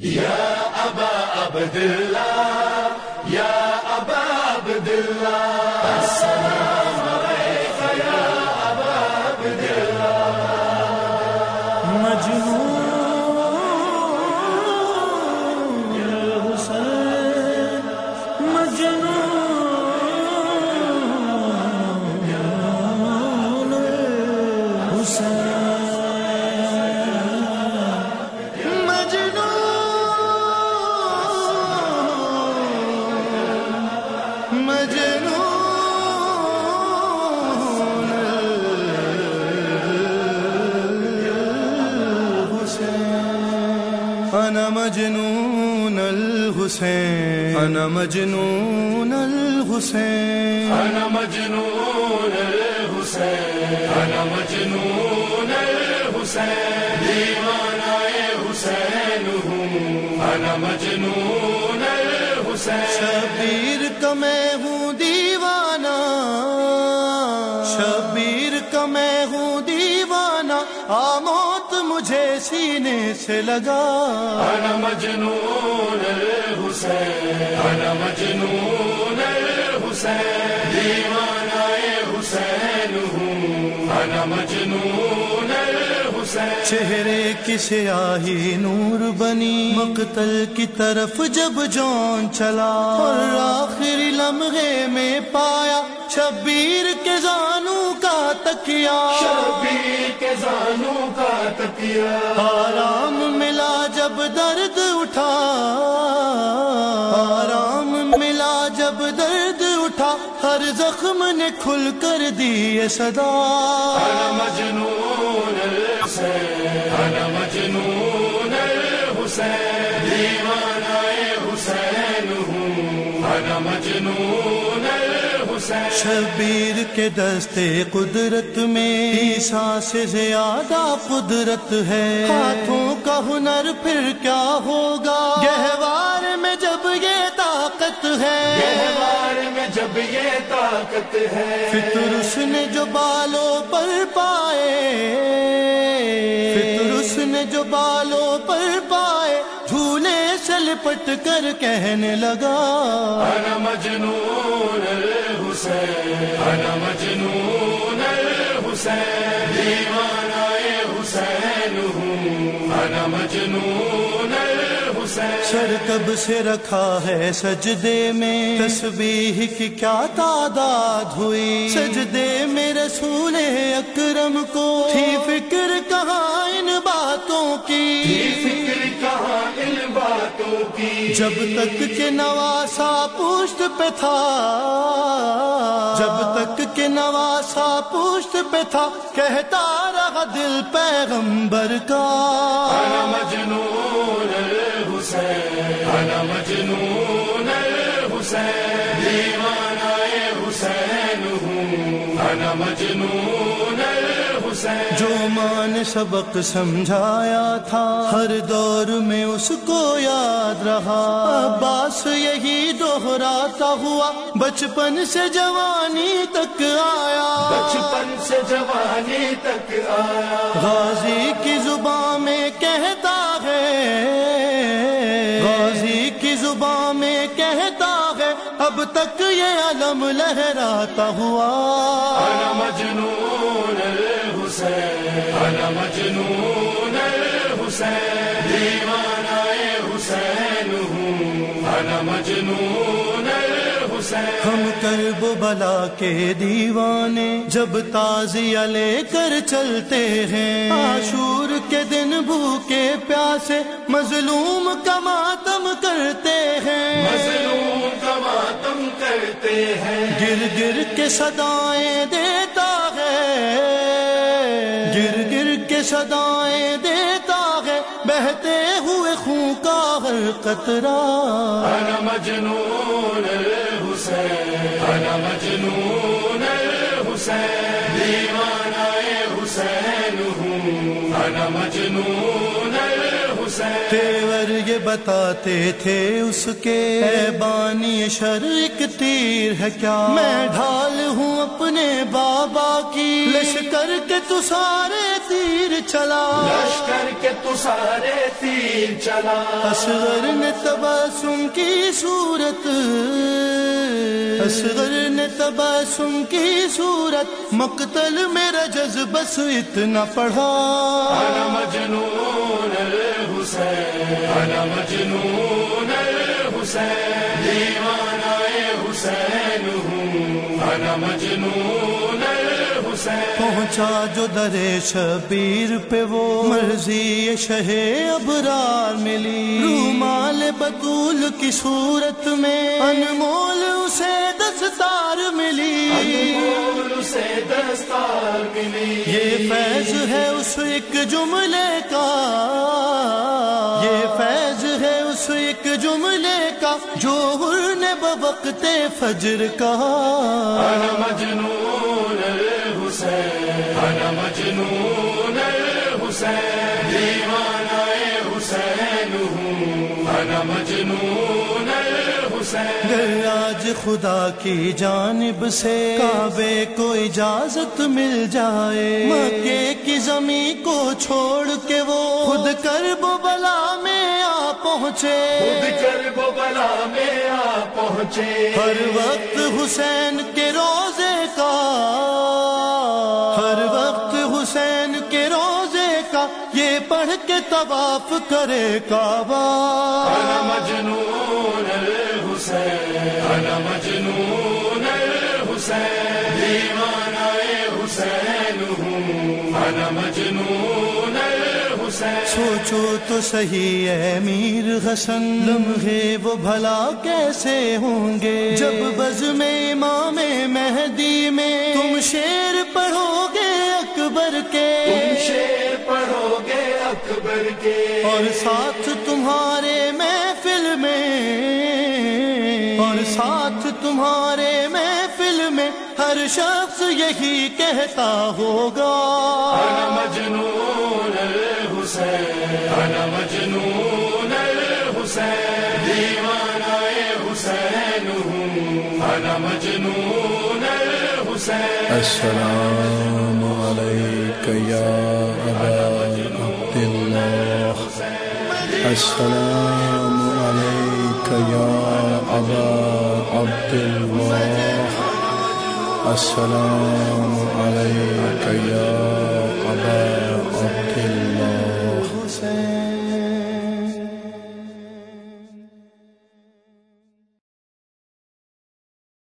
يا أبا عبد الله يا أبا عبد الله السلام انا مجنون الحسین. انا مجنون الحسین. انا مجنون الحسین. انا مجنون الحسین. دیوانہ حسین ہوں. انا مجنون سینے سے لگا۔ أنا مجنون الحسين أنا مجنون الحسين ديوانا حسين ہوں۔ أنا مجنون الحسين چہرے کی سیاہی نور بنی۔ مقتل کی طرف جب جون چلا۔ اور آخری لمحے میں پایا۔ شبیر کے زانو کا تکیا شبیر کے زانوں کا تکیا آرام ملا جب درد اٹھا۔ آرام ملا جب درد اٹھا۔ ہر زخم نے کھل کر دی یہ صدا۔ مجنون أنا مجنون الحسين ديوانا حسين ہوں۔ مجنون شبیر کے دستے قدرت میں عیسیٰ سے زیادہ قدرت ہے۔ ہاتھوں کا ہنر پھر کیا ہوگا؟ گہوار میں جب یہ طاقت ہے۔ گہوار میں جب یہ طاقت ہے۔ فطر اس نے جو بالوں پر پائے۔ فطر اس نے جو بالوں پر پائے۔ جھولے سے لپٹ کر کہنے لگا أنا مجنون أنا مجنون ديوانا حسين ہوں أنا مجنون سر کب سے رکھا ہے سجدے میں؟ تسبیح کی کیا تعداد ہوئی؟ سجدے میں رسول اکرم کو تھی فکر جب تک کہ نواسا پوشت پہ تھا، جب تک کہ نواسا پوشت پہ تھا، کہتا رہا دل پیغمبر کا۔ أنا مجنون الحسين أنا مجنون الحسين ديوانا حسين ہوں۔ أنا مجنون جو ماں نے سبق سمجھایا تھا ہر دور میں اس کو یاد رہا۔ عباس یہی دوہراتا ہوا بچپن سے جوانی تک آیا۔ بچپن سے جوانی تک آیا۔ غازی کی زبان میں کہتا ہے۔ غازی کی زبان میں کہتا ہے اب تک یہ علم لہراتا ہوا۔ مجنون۔ الحسين أنا مجنون حسين ہوں۔ أنا مجنون ہم کرب بلا کے دیوانے جب تازیہ لے کر چلتے ہیں۔ آشور کے دن بھوکے پیاسے مظلوم کا ماتم کرتے ہیں۔ مظلوم کا ماتم کرتے ہیں۔ گر گر کے صدائیں دیتا گر صدائیں دیتا ہے، بہتے ہوئے خون کا ہر قطرہ انا مجنون حسین، انا مجنون حسین دیوانہ حسین ہوں۔ انا مجنون تیور یہ بتاتے تھے اس کے بانی شر ایک تیر ہے کیا؟ میں ڈھال ہوں اپنے بابا کی۔ لشکر کے تو سارے تیر چلا۔ لشکر کے تو سارے تیر چلا۔ اصغر نے تباسم کی صورت۔ اصغر نے تباسم کی صورت۔ مقتل میرا جذب بس اتنا پڑھا۔ مجنون الحسین انا مجنون الحسین دیوانہ حسین ہوں۔ انا مجنون الحسین پہنچا جو در شبیر پہ وہ مرضی شہ ابرار ملی۔ رومال بطول کی صورت میں انمول اسے دستار ملی۔ پھول سے دستار یہ فیض ہے اس ایک جملے کا یہ فیض ہے اس ایک جملے کا جو ہر نے بوقت فجر کہا انا مجنون الحسین، انا مجنون الحسین دیوانہ حسین ہوں۔ انا مجنون آج خدا کی جانب سے کعبے کو اجازت مل جائے۔ مکے کی زمین کو چھوڑ کے وہ خود کرب و بلا میں آ پہنچے۔ خود کر وہ بلا میں آ پہنچے۔ ہر وقت حسین کے روزے کا۔ ہر وقت حسین کے روزے کا۔ یہ پڑھ کے طواف کرے کعبہ۔ مجنون الحسین انا مجنون الحسین حسین ہوں۔ انا مجنون الحسین سوچو تو صحیح ہے میر حسن لمحے وہ بھلا کیسے ہوں گے؟ جب بز میں امام مہدی میں تم شیر پڑھو گے اکبر کے۔ تم شیر پڑھو گے اکبر کے۔ اور ساتھ تمہارے اور ساتھ تمہارے محفل میں ہر شخص یہی کہتا ہوگا۔ انا مجنون الحسین انا مجنون الحسین دیوانہ حسین ہوں۔ انا مجنون الحسین۔ السلام عليك يا أبا عبد الله السلام عليك يا أبا عبد الله السلام عليك يا أبا عبد الله.